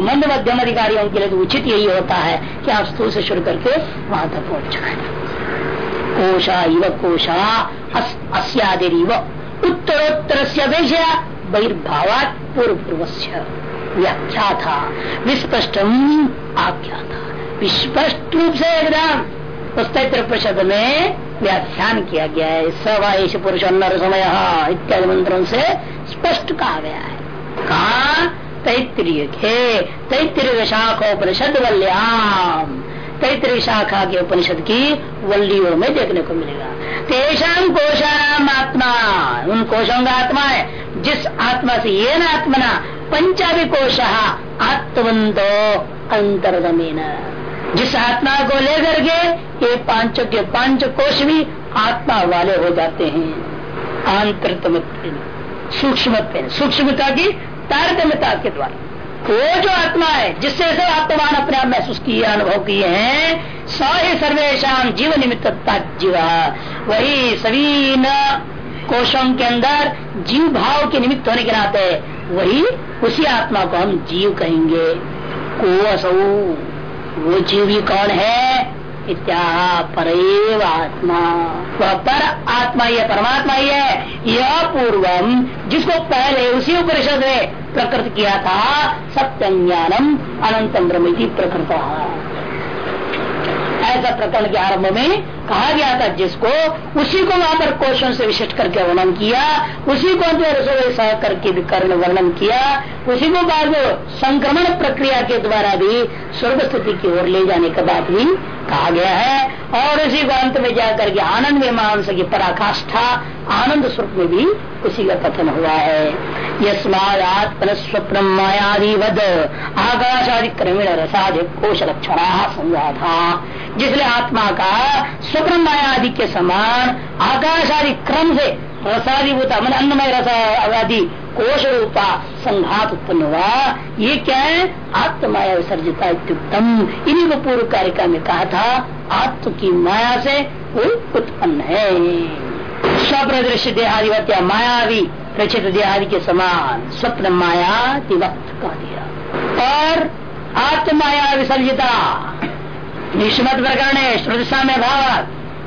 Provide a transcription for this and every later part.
मंद मध्यम अधिकारियों के लिए तो उचित यही होता है कि आप स्थूल से शुरू करके वहाँ तक पहुँच जाए। कोशा इव कोशा अस्यादिव उत्तरोत्तर अपेक्षा बहिर्भावात पूर्व पूर्व व्याख्या था। विस्पष्टम आख्या था। विस्पष्ट रूप से एकदम तैत्र परिषद में व्याख्यान किया गया है। सवाइश पुरुष अन्नर समय इत्यादि मंत्रों से स्पष्ट कहा गया है। कहा? तैतरीय के तैतरीय शाखोपनिषद वल्याम तैतरीय शाखा के उपनिषद की वल्लियों में देखने को मिलेगा। तेषाम कोशाराम आत्मा, उन कोशों का आत्मा है, जिस आत्मा से ये न आत्मना पंचावी कोश आत्मवंतो अंतरदमीन जिस आत्मा को लेकर के ये पाँचों के पाँच कोश भी आत्मा वाले हो जाते हैं। आंतरतम सूक्ष्म सूक्ष्मता की तारतम्यता के द्वारा। वो जो आत्मा है, जिससे सब आत्मान अपने आप महसूस किए, अनुभव किए हैं सौ ही सर्वेशा जीव। निमित्त जीवा वही सभी न कोशों के अंदर जीव भाव के निमित्त होने के नाते वही उसी आत्मा को हम जीव कहेंगे। को असौ वो जीव ही कौन है? इत्या पर आत्मा। वह पर आत्मा ही परमात्मा ही है। यह पूर्वम, जिसको पहले उसी उपनिषद में प्रकृत किया था सत्यम ज्ञानम अनंतम ब्रह्म प्रकृत। ऐसा प्रकरण के आरंभ में कहा गया था, जिसको उसी को वहाँ पर क्वेश्चन से विशिष्ट करके वर्णन किया, उसी को सह करके कर्ण वर्णन किया, उसी को बाद संक्रमण प्रक्रिया के द्वारा भी स्वर्ग स्थिति की ओर ले जाने के बाद भी कहा गया है, और उसी को अंत में जाकर के आनंद मीमांस की पराकाष्ठा, आनंद स्वरूप में भी उसी का कथन हुआ है। यस्मात्मन स्वप्न मायादिवद। आकाशादि क्रमीण रसादि कोश लक्षण संवाधा जिसलिए आत्मा का स्वप्न मायादि के समान आकाश आदि क्रम से रसादिभूता, मन अन्नमय रस कोश रूपा संघात उत्पन्न हुआ ये क्या है? आत्माया विसर्जिता उत्तम इन्हीं को पूर्व कारिका में कहा था, आत्म की माया से वो उत्पन्न है। स्वप्रदृश्य देहाधिपत्य मायावी रचित देहादि के समान, स्वप्न माया दिवक्त कह दिया। और आत्माया विसर्जिता निष्मत प्रकरण श्रुतिशा में भाव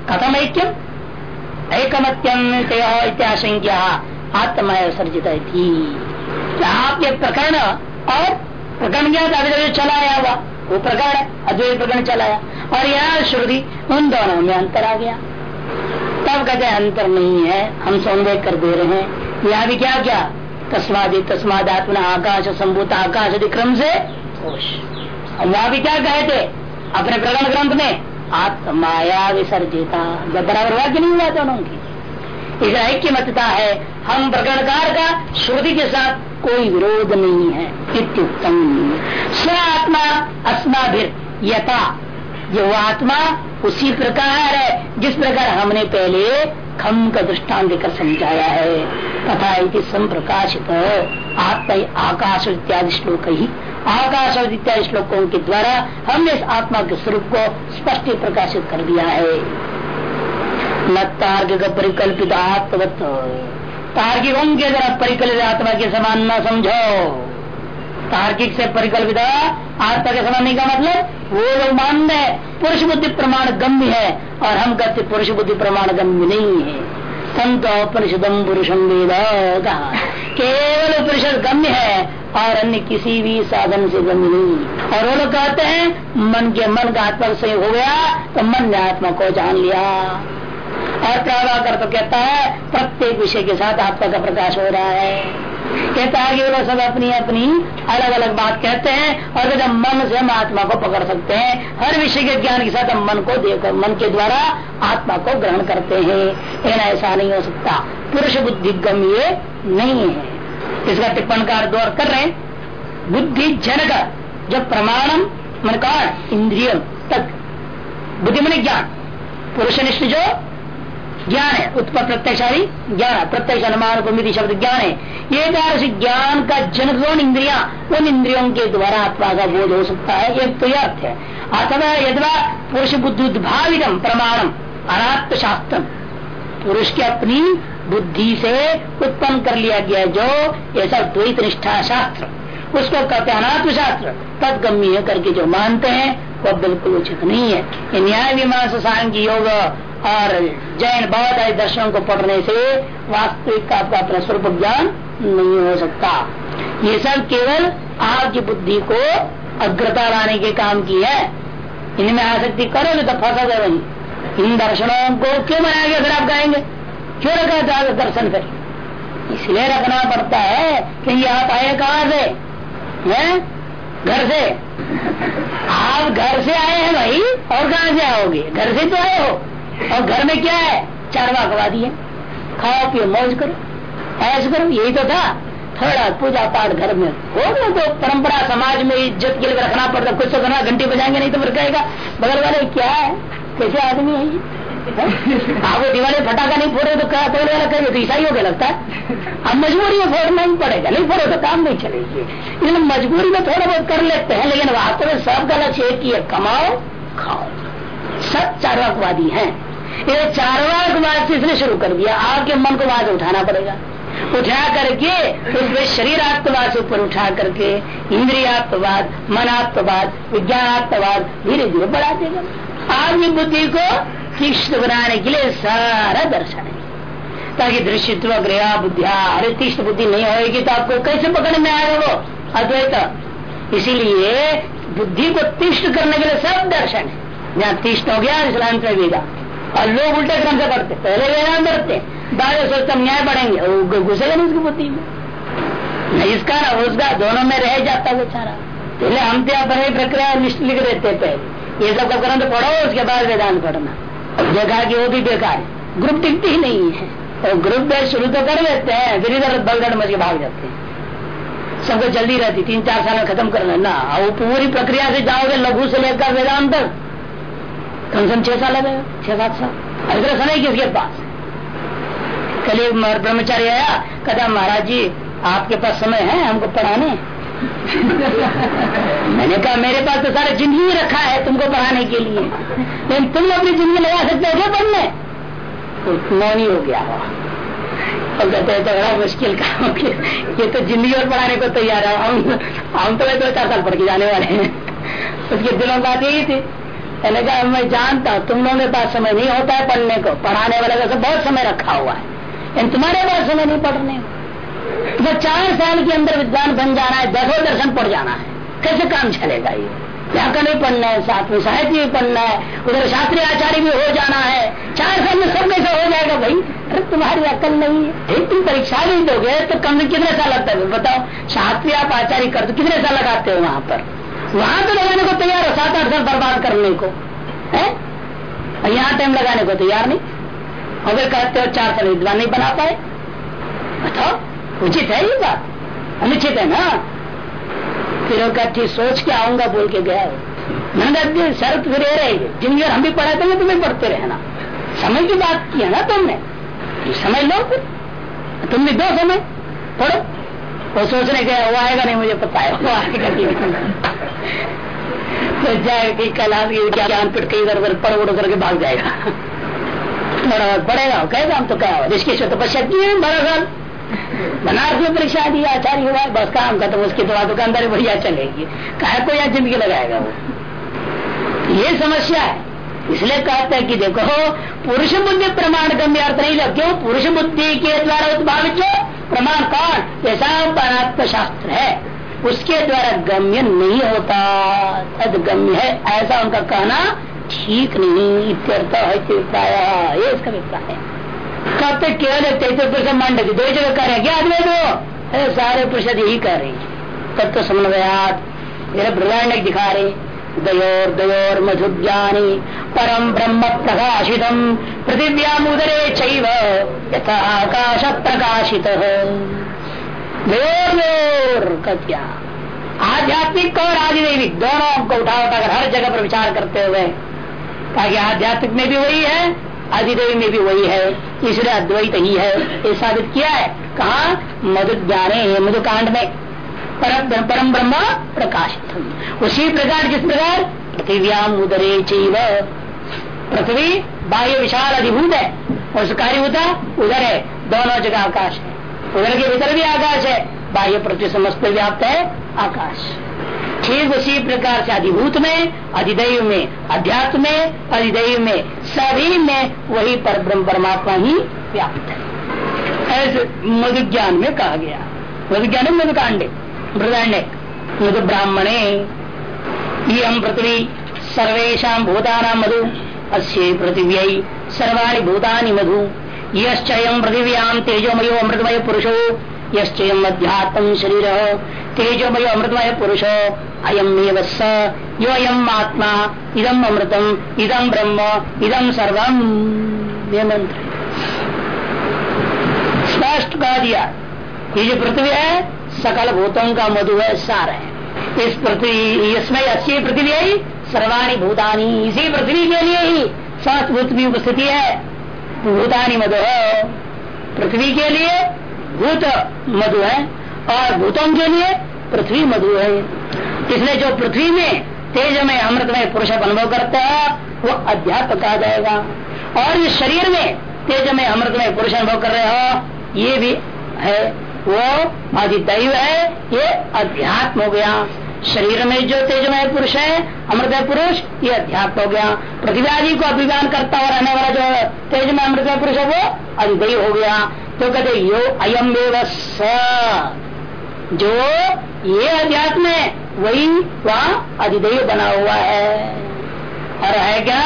कथम ऐक्यम एकमत्यम इत्याशंख्या आत्मा सर्जित थी आपके प्रकरण और प्रकरण क्या था? अभी चला आया हुआ। वो प्रकरण, अद्वैत प्रकरण चलाया। और यह श्रुति, उन दोनों में अंतर आ गया। तब कहते अंतर नहीं है। हम संदेह कर दे रहे हैं। यहाँ भी क्या क्या? तस्माद तस्माद आत्मा आकाश संभूत आकाश अधिक्रम से वहाँ भी क्या कहे थे? अपने प्रकरण ग्रंथ में। आत्माया विसर्जिता। जब बराबर वाक्य नहीं हुआ दोनों की। इस ऐक्य मतता है, हम प्रकरणकार का श्रुति के साथ कोई विरोध नहीं है, इत्युक्तम स्व आत्मा अस्माभिर यथा। जो आत्मा उसी प्रकार है, जिस प्रकार हमने पहले खम का दृष्टान देकर समझाया है। तथा संप्रकाशित आत्मा आकाश इत्यादि श्लोक ही आकाश और इत्यादि श्लोकों के द्वारा हमने इस आत्मा के स्वरूप को स्पष्ट प्रकाशित कर दिया है। न तार्किक परिकल्पित आत्मवत। तार्किकों के द्वारा परिकल्पित आत्मा के समान न समझो। तार्किक से परिकल्पित आत्मा के समान नहीं का मतलब? वो लोग मान रहे पुरुष बुद्धि प्रमाण गम्य है और हम कहते पुरुष बुद्धि प्रमाण गम्य नहीं है। संत परिषदम पुरुषम वेद कहा। केवल उपनिषद गम्य है, और अन्य किसी भी साधन से गम्य नहीं। और वो लोग कहते हैं, मन के मन का आत्मा से हो गया तो मन ने आत्मा को जान लिया। और प्रभाकर तो कहता है, प्रत्येक विषय के साथ आत्मा का प्रकाश हो रहा है। कहता है कि वो सब अपनी अपनी अलग अलग बात कहते हैं और जब मन से हम आत्मा को पकड़ सकते हैं। हर विषय के ज्ञान के साथ हम मन को देख मन के द्वारा आत्मा को ग्रहण करते हैं। लेकिन ऐसा नहीं हो सकता। पुरुष बुद्धि गम्य नहीं है। इसका टिप्पण कार द्वार कर रहे बुद्धि जनक जब प्रमाणम, मन का इंद्रियम तक। बुद्धि मन ज्ञान। पुरुष निष्ठ जो ज्ञान है, उत्पन्न प्रत्यक्षादी ज्ञान प्रत्यक्ष अनुमान शब्द ज्ञान है। ये कार्य ज्ञान का जनक इंद्रिया, उन इंद्रियों के द्वारा आत्मा का बोध हो सकता है एक तो यह अर्थ है। अथवा यदवा पुरुष बुद्धि उद्भावितम प्रमाणम अनात्म शास्त्र पुरुष की अपनी बुद्धि से उत्पन्न कर लिया गया जो ऐसा द्वैत निष्ठा शास्त्र। उसको कहते हैं अनात्म शास्त्र तदगम्य करके जो मानते हैं, वह बिल्कुल उचित नहीं है। न्याय विमांस सांख्य योग और जैन बौद्ध आदि दर्शनों को पढ़ने से वास्तविक का आपका अपना स्वरूप ज्ञान नहीं हो सकता। ये सब केवल आपकी बुद्धि को अग्रता लाने के काम की है। इनमें आसक्ति करोगे तो फंसा दे वही इन दर्शनों को क्यों बनाया गया फिर आप गाएँगे? क्यों रखा था दर्शन फिर? इसलिए रखना पड़ता है कि आप आए कहाँ से? है? घर से। आप घर से आए हैं भाई, और कहाँ से आओगे? घर से तो आए हो। और घर में क्या है? चारवा गवा दिए खाओ, पियो, मौज करो। ऐसे करो, यही तो था। थोड़ा पूजा पाठ घर में हो गया तो परंपरा समाज में इज़्ज़त के लिए रखना पड़ता। कुछ तो करना, घंटी बजाएँगे, नहीं तो फिर कहेगा, बगल वाले, क्या है? कैसे आदमी है आपको दिवाली फटाखा नहीं फोड़े तो क्या पहले वाला कहेंगे तो ईसाई हो गया लगता है। अब मजबूरी में फोड़ना ही पड़ेगा, नहीं फोड़े तो काम नहीं चलेगी। इसलिए मजबूरी में थोड़ा बहुत कर लेते हैं, लेकिन वास्तव में सबका लक्ष्य एक ही है कमाओ, खाओ। सब चारवाकवादी हैं। ये चारवाकवाद से शुरू कर दिया? आपके मन को वाद उठाना पड़ेगा। उठा करके उसमें शरीर आत्मवाद से ऊपर उठा करके, इंद्रियात्मवाद, मनात्मवाद, विज्ञानात्मवाद, धीरे धीरे बढ़ा देगा। आपकी बुद्धि को तीक्ष्ण बनाने के लिए सारा दर्शन है। ताकि दृश्यत्व गृह बुद्धिया अरे तीक्ष्ण बुद्धि नहीं होगी तो आपको कैसे पकड़ में आएगा वो? अद्वैत। इसीलिए बुद्धि को तीक्ष्ण करने के लिए सब दर्शन है। जहाँ तीक्ष्ण हो गया, इस्लाम में वेदा और लोग उल्टे क्रम से करते पहले वेदांत करते बाद में सोचते न्याय बढ़ेंगे। घुसेगा नहीं उसकी बुद्धि में। इसका ना, उसका दोनों में रह जाता बेचारा पहले हम तो अपनी प्रक्रिया लिख देते पहले। ये सब करना तो पढ़ो, उसके बाद वेदांत पढ़ना। देखा कि वो भी बेकार है। ग्रुप टिकती ही नहीं है। और ग्रुप बेस शुरू तो कर लेते हैं, फिर इधर बलगढ़ मच के भाग जाते हैं। सबको जल्दी रहती, तीन चार साल में खत्म कर लेना। वो पूरी प्रक्रिया से जाओगे, लघु से लेकर वेदांत तक। कम से कम छह साल लगेगा छह सात साल इतना समय किसके पास कल एक ब्रह्मचारी आया, कहता, महाराज जी, आपके पास समय है, हमको पढ़ाने। मैंने कहा, मेरे पास तो सारा ज़िंदगी रखा है तुमको पढ़ाने के लिए। लेकिन तुम अपनी ज़िंदगी लगा सकते हो क्या पढ़ने। तो मौनी हो गया। और कहते हैं तो बड़ा मुश्किल काम ये तो ज़िंदगी और पढ़ाने को तैयार है। हम हम तो दो चार साल पढ़ के जाने वाले हैं। उसके दिलों बात यही थी। मैंने कहा मैं जानता हूँ, तुम लोगों के पास समय नहीं होता है पढ़ने को। पढ़ाने वाले का बहुत समय रखा हुआ है। लेकिन तुम्हारे पास समय नहीं पढ़ने को। तो चार साल के अंदर विद्वान बन जाना है दसों दर्शन पढ़ जाना है। कैसे काम चलेगा ये? व्याकरण भी पढ़ना है साथ में साहित्य भी पढ़ना है, उधर शास्त्रीय आचार्य भी हो जाना है। चार साल में सब कैसे हो जाएगा भाई? अरे तुम्हारी अकल नहीं है। तुम परीक्षा नहीं दोगे तो कम कितने साल लगता है? बताओ शास्त्रीय आप आचार्य कर तो कितने साल लगाते हो वहाँ पर? वहाँ तो लगाने को तैयार हो, सात आठ साल बर्बाद करने को। है? यहाँ टाइम लगाने को तैयार नहीं। अगर कहते हो, चार साल विद्वान नहीं बना पाए। बताओ, उचित है ये बात? अनुचित है ना? फिर वो ठीक सोच के आऊँगा बोल के गया मैंने शर्त फिर रहेगी। जिनके हम भी पढ़ाते तो हैं तुम्हें पढ़ते रहना। समय की बात की है ना तुमने। समय लो फिर। तुम भी दो समय पढ़ो। वो सोचने गया वो आएगा नहीं, मुझे पता है, वो आएगा तो जाएगा कल आप ज्ञान पिट के इधर उधर पढ़ उड़ करके भाग जाएगा। बहुत पढ़ेगा कहेगा हम तो क्या हो जिसकी तपस्या की है बारह साल बनारस में परीक्षा दी, आचार्य हुआ, बस काम खत्म, उसकी तो दुकानदारी बढ़िया चलेगी। कहा को या ज़िंदगी लगाएगा वो? ये समस्या है। इसलिए कहते हैं कि देखो, पुरुष बुद्धि प्रमाण गम्य अर्थ नहीं लग क्यों? पुरुष बुद्धि के द्वारा उत्भावित जो प्रमाण कौन? ऐसा परात्म शास्त्र है। उसके द्वारा गम्य नहीं होता। तद गम्य है। ऐसा उनका कहना ठीक नहीं। इत्यर्थ है ये इसका अभिप्राय है। कहते केवल तैतीस पुरुष मंड दो जगह कर रहे क्या अद्वैत वो? सारे पुरुष यही कर रहे हैं। तत्व समन्वयात, मेरे ब्रह्मांड दिखा रहे दयोर दयोर परम ब्रह्म प्रकाशितम। पृथिव्यामुदरे यथा आकाश प्रकाशित आध्यात्मिक और आदिदेविक, दोनों को उठा उठाकर हर जगह पर विचार करते हुए। ताकि आध्यात्मिक में भी वही है अधिदेवी में भी वही है। इसलिए अद्वैत ही है। ये साबित किया है। कहा? मधु ज्ञाने मधुकांड में। परम परम ब्रह्म प्रकाशित उसी प्रकार जिस प्रकार? पृथ्व्याम उदरे चीव। पृथ्वी बाह्य विशाल अधिभूत है। उस कार्य होता उधर है। दोनों जगह आकाश है। उधर के भीतर भी आकाश है। बाह्य पृथ्वी समस्त व्याप्त है, आकाश। ठीक उसी प्रकार से अधिभूत में, अधिदैव में, अध्यात्म में, अधिदैव में, सभी में वही पर परमात्मा ही व्याप्त है। ऐसे मधु ज्ञान में कहा गया। मधु ज्ञान मधु कांडे मृदाण्य ब्राह्मणे। हम पृथ्वी सर्वेशा भूताना मधु। अस्य पृथिव्य सर्वाणी भूतानि मधु। यश्चयम पृथिव्याम तेजोमयो अमृतमय पुरुषो यश्चयम अध्यात्म शरीर तेजोमय अमृतमय पुरुषो अयम स, यो अयम आत्मा। इदम अमृतम, इदम ब्रह्म, इदम सर्वम। मंत्र स्पष्ट कह दिया। ये जो पृथ्वी है सकल भूतों का मधु है, सार है। इस पृथ्वी, इसमें अच्छी पृथ्वी है सर्वाणी भूतानी, इसी पृथ्वी के लिए ही समस्त भूत की उपस्थिति है। भूतानी मधु है, पृथ्वी के लिए भूत मधु है, और भूतों के लिए पृथ्वी मधु है। इसलिए जो पृथ्वी में तेज में, अमृत में पुरुष अनुभव करता है, वो अध्यात्म कहा जाएगा। और इस शरीर में तेज में, अमृत में पुरुष अनुभव कर रहे हो, ये भी है वो अधिदैव है, ये अध्यात्म हो गया। शरीर में जो तेजमय पुरुष है अमृत पुरुष, ये अध्यात्म हो गया। पृथ्वी को अभिमान करता हुआ रहने वाला जो तेजमय अमृत पुरुष है, वो अधिदैव हो गया। तो कहते यो अयम स जो ये अध्यात्म है, वही वहाँ अधिदेय बना हुआ है। और है क्या?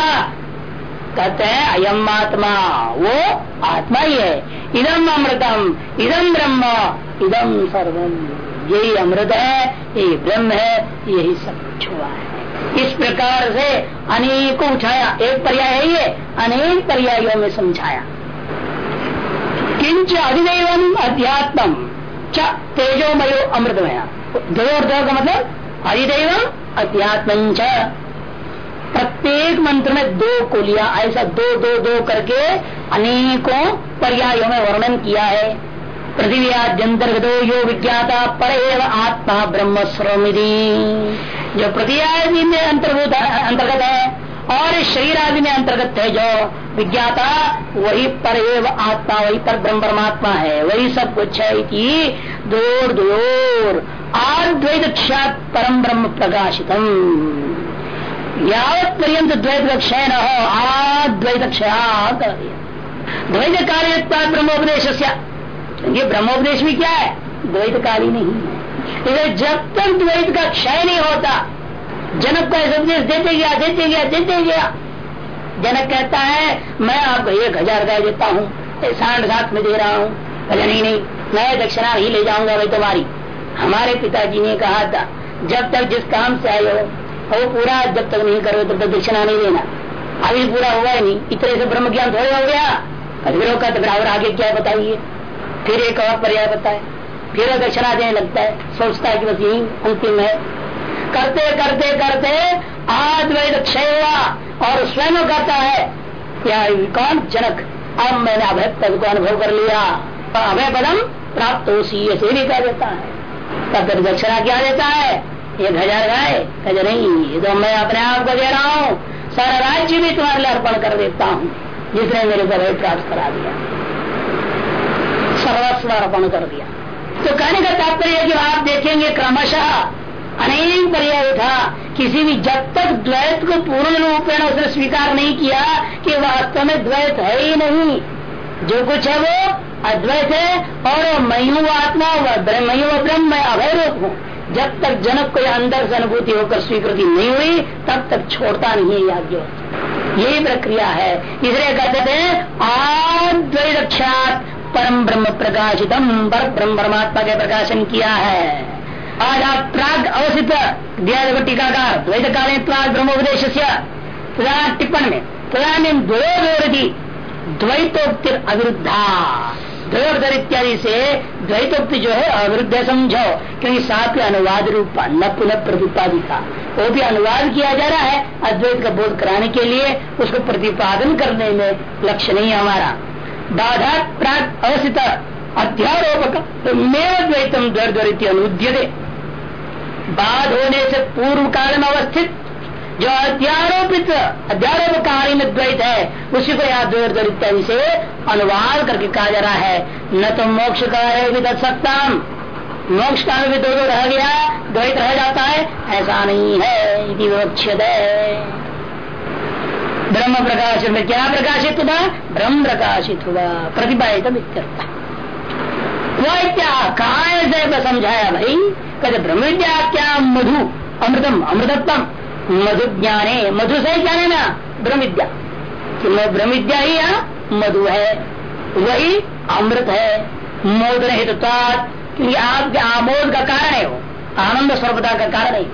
कहते हैं, अयम आत्मा। वो आत्मा ही है। इदम अमृतम, इदम ब्रह्म, इदम सर्वम। यही अमृत है, यही ब्रह्म है, यही सब कुछ हुआ है। इस प्रकार से अनेकों उठाया। एक पर्याय है ये, अनेक पर्यायों में समझाया। किंच अधिदेव अध्यात्म च तेजोमयो अमृतमय। दो का मतलब अधिदेव अध्यात्म प्रत्येक मंत्र में दो को लिया, ऐसा दो दो दो करके अनेकों पर्यायों में वर्णन किया है। पृथ्वी आद्यंतर्गतो यो विज्ञाता पर एव आत्मा ब्रह्म स्रोमिधि जो पृथ्वी में अंतर्भूत, अंतर्गत है और शरीर आदि में अंतर्गत है जो विज्ञाता, वही पर एव आत्मा, वही पर ब्रह्म परमात्मा है। वही सब कुछ है कि दूर दूर, आद्वैत क्षात परम ब्रह्म प्रकाशितम। यावत पर्यंत द्वैत क्षय न हो आद्वैत क्षया द्वैत कार्य ब्रह्मोपदेश ये ब्रह्मोपदेश भी क्या है? द्वैत काली नहीं है। जब तक द्वैत का क्षय नहीं होता, जनक को उपदेश देते गया देते गया देते गया। जनक कहता है, मैं आपको एक हज़ार रुपया देता हूँ साठ साथ में दे रहा हूँ। अरे नहीं नहीं, मैं दक्षिणा ही ले जाऊँगा भाई तुम्हारी। हमारे पिताजी ने कहा था, जब तक जिस काम से आए हो वो पूरा जब तक नहीं करो, तब तक दक्षिणा नहीं देना अभी पूरा हुआ ही नहीं? इतने से ब्रह्म ज्ञान थोड़े हो गया। कदवीरों का तो बराबर आगे क्या बताइए? फिर एक और पर्याय बताए। फिर दक्षिणा देने लगता है। सोचता है कि बस यही अंतिम है। करते करते करते आद्वैत क्षय हुआ और स्वयं कहता है क्या कौन जनक, अब मैंने अभय पद को अनुभव कर लिया। अभय पदम प्राप्त हो सी ऐसे भी कह देता है। तब दक्षिणा क्या देता है? एक हज़ार गाय कहे, नहीं, ये तो मैं अपने आप को दे रहा हूँ। सारा राज्य भी तुम्हारे लिए अर्पण कर देता हूँ, जिसने मेरे को अभय प्राप्त करा दिया। सर्वस्व अर्पण कर दिया। तो कहने का तात्पर्य कि आप देखेंगे, क्रमशः अनेक पर्याय था। किसी भी जब तक द्वैत को पूर्ण रूप में उसने स्वीकार नहीं किया, कि वास्तव में द्वैत है ही नहीं। जो कुछ है वो अद्वैत है, और मयू आत्मा मयू ब्रह्म, मैं अभय रूप हूँ। जब तक जनक को अंदर से अनुभूति होकर स्वीकृति नहीं हुई, तब तक छोड़ता नहीं है याज्ञ यही प्रक्रिया है। इसलिए कहते थे आद्वैत परम ब्रह्म प्रकाशितम। पर ब्रह्म परमात्मा के प्रकाशन किया है। आज आप प्राग अवसित दिया टीकाकार द्वैत काले प्राग ब्रह्मोपदेश टिप्पण में तदानीम द्वयोरधि द्वैतोक्ति अविरुद्धा। द्वयोर इत्यादि से द्वैतोक्ति जो है अविरुद्ध समझो, क्योंकि साथ अनुवाद रूप न पुनः प्रतिपादिका वो भी अनुवाद किया जा रहा है अद्वैत का बोध कराने के लिए, उसको प्रतिपादन करने में लक्ष्य नहीं हमारा। बाधा प्राग अवस्थित अध्यारोपक मेव द्वैतम द्वैत अनुद्य बाद होने से पूर्व काल में अवस्थित जो अध्यारोपित में द्वैत है, उसी को यहाँ द्वैत इत्यादि से अनुवाद करके कहा जा रहा है। न तो मोक्ष कार्य भी दस सकता मोक्ष काल में दो दो रह गया, द्वैत रह जाता है, ऐसा नहीं है ब्रह्म प्रकाश में क्या प्रकाशित हुआ? ब्रह्म प्रकाशित हुआ, प्रतिपादित वह क्या कहा समझाया भाई? कहते ब्रह्म क्या मधु? अमृतम अमृतत्म मधु ज्ञाने मधु से क्या है ना ब्रह्म विद्या ब्रह्म विद्या ही यहाँ मधु है। वही अमृत है मोदन हेतु क्योंकि आपके आमोद का कारण है वो, आनंद स्वरूपता का कारण है।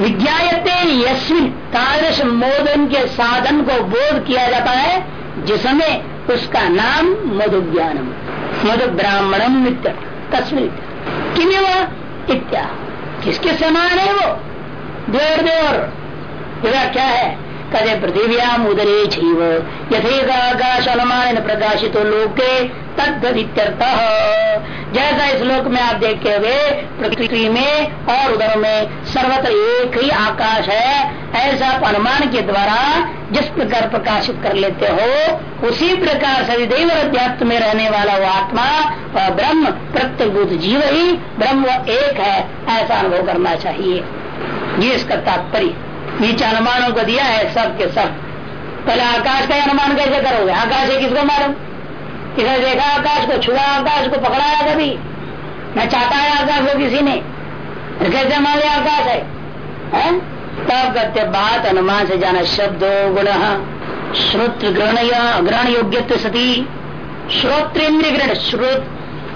विज्ञाते यस्मिन तादृश मोदन के साधन को बोध किया जाता है, जिसमें उसका नाम मधु ज्ञानम मधु ब्राह्मणम नित्य। तस्वीर किम इत्या। किसके समान है वो? देवर देवर क्या है, कदे पृथिव्याम उदरे जीव। यथेक आकाश अनुमान प्रकाशित लोके तद्धित्यर्थ जैसा इस लोक में आप देखते हुए पृथ्वी में और उधर में सर्वत्र एक ही आकाश है, ऐसा अनुमान के द्वारा जिस प्रकार प्रकाशित कर लेते हो, उसी प्रकार से देव अध्यात्म में रहने वाला वो आत्मा और ब्रह्म, प्रत्यभूत जीव ही ब्रह्म एक है, ऐसा अनुभव करना चाहिए। ये इसका तात्पर्य। नीचे अनुमानों को दिया है सब के सब। पहले आकाश का अनुमान कैसे करोगे? आकाश है किसको मालूम? किसने देखा आकाश को? छुआ आकाश को? पकड़ाया कभी? न चाहता है आकाश को किसी ने? कैसे लिया आकाश है, है? तब कहते बात अनुमान से जाना शब्द गुण। श्रोत्र ग्रहण ग्रहण योग्य सती। श्रोत्र ग्रहण। श्रोत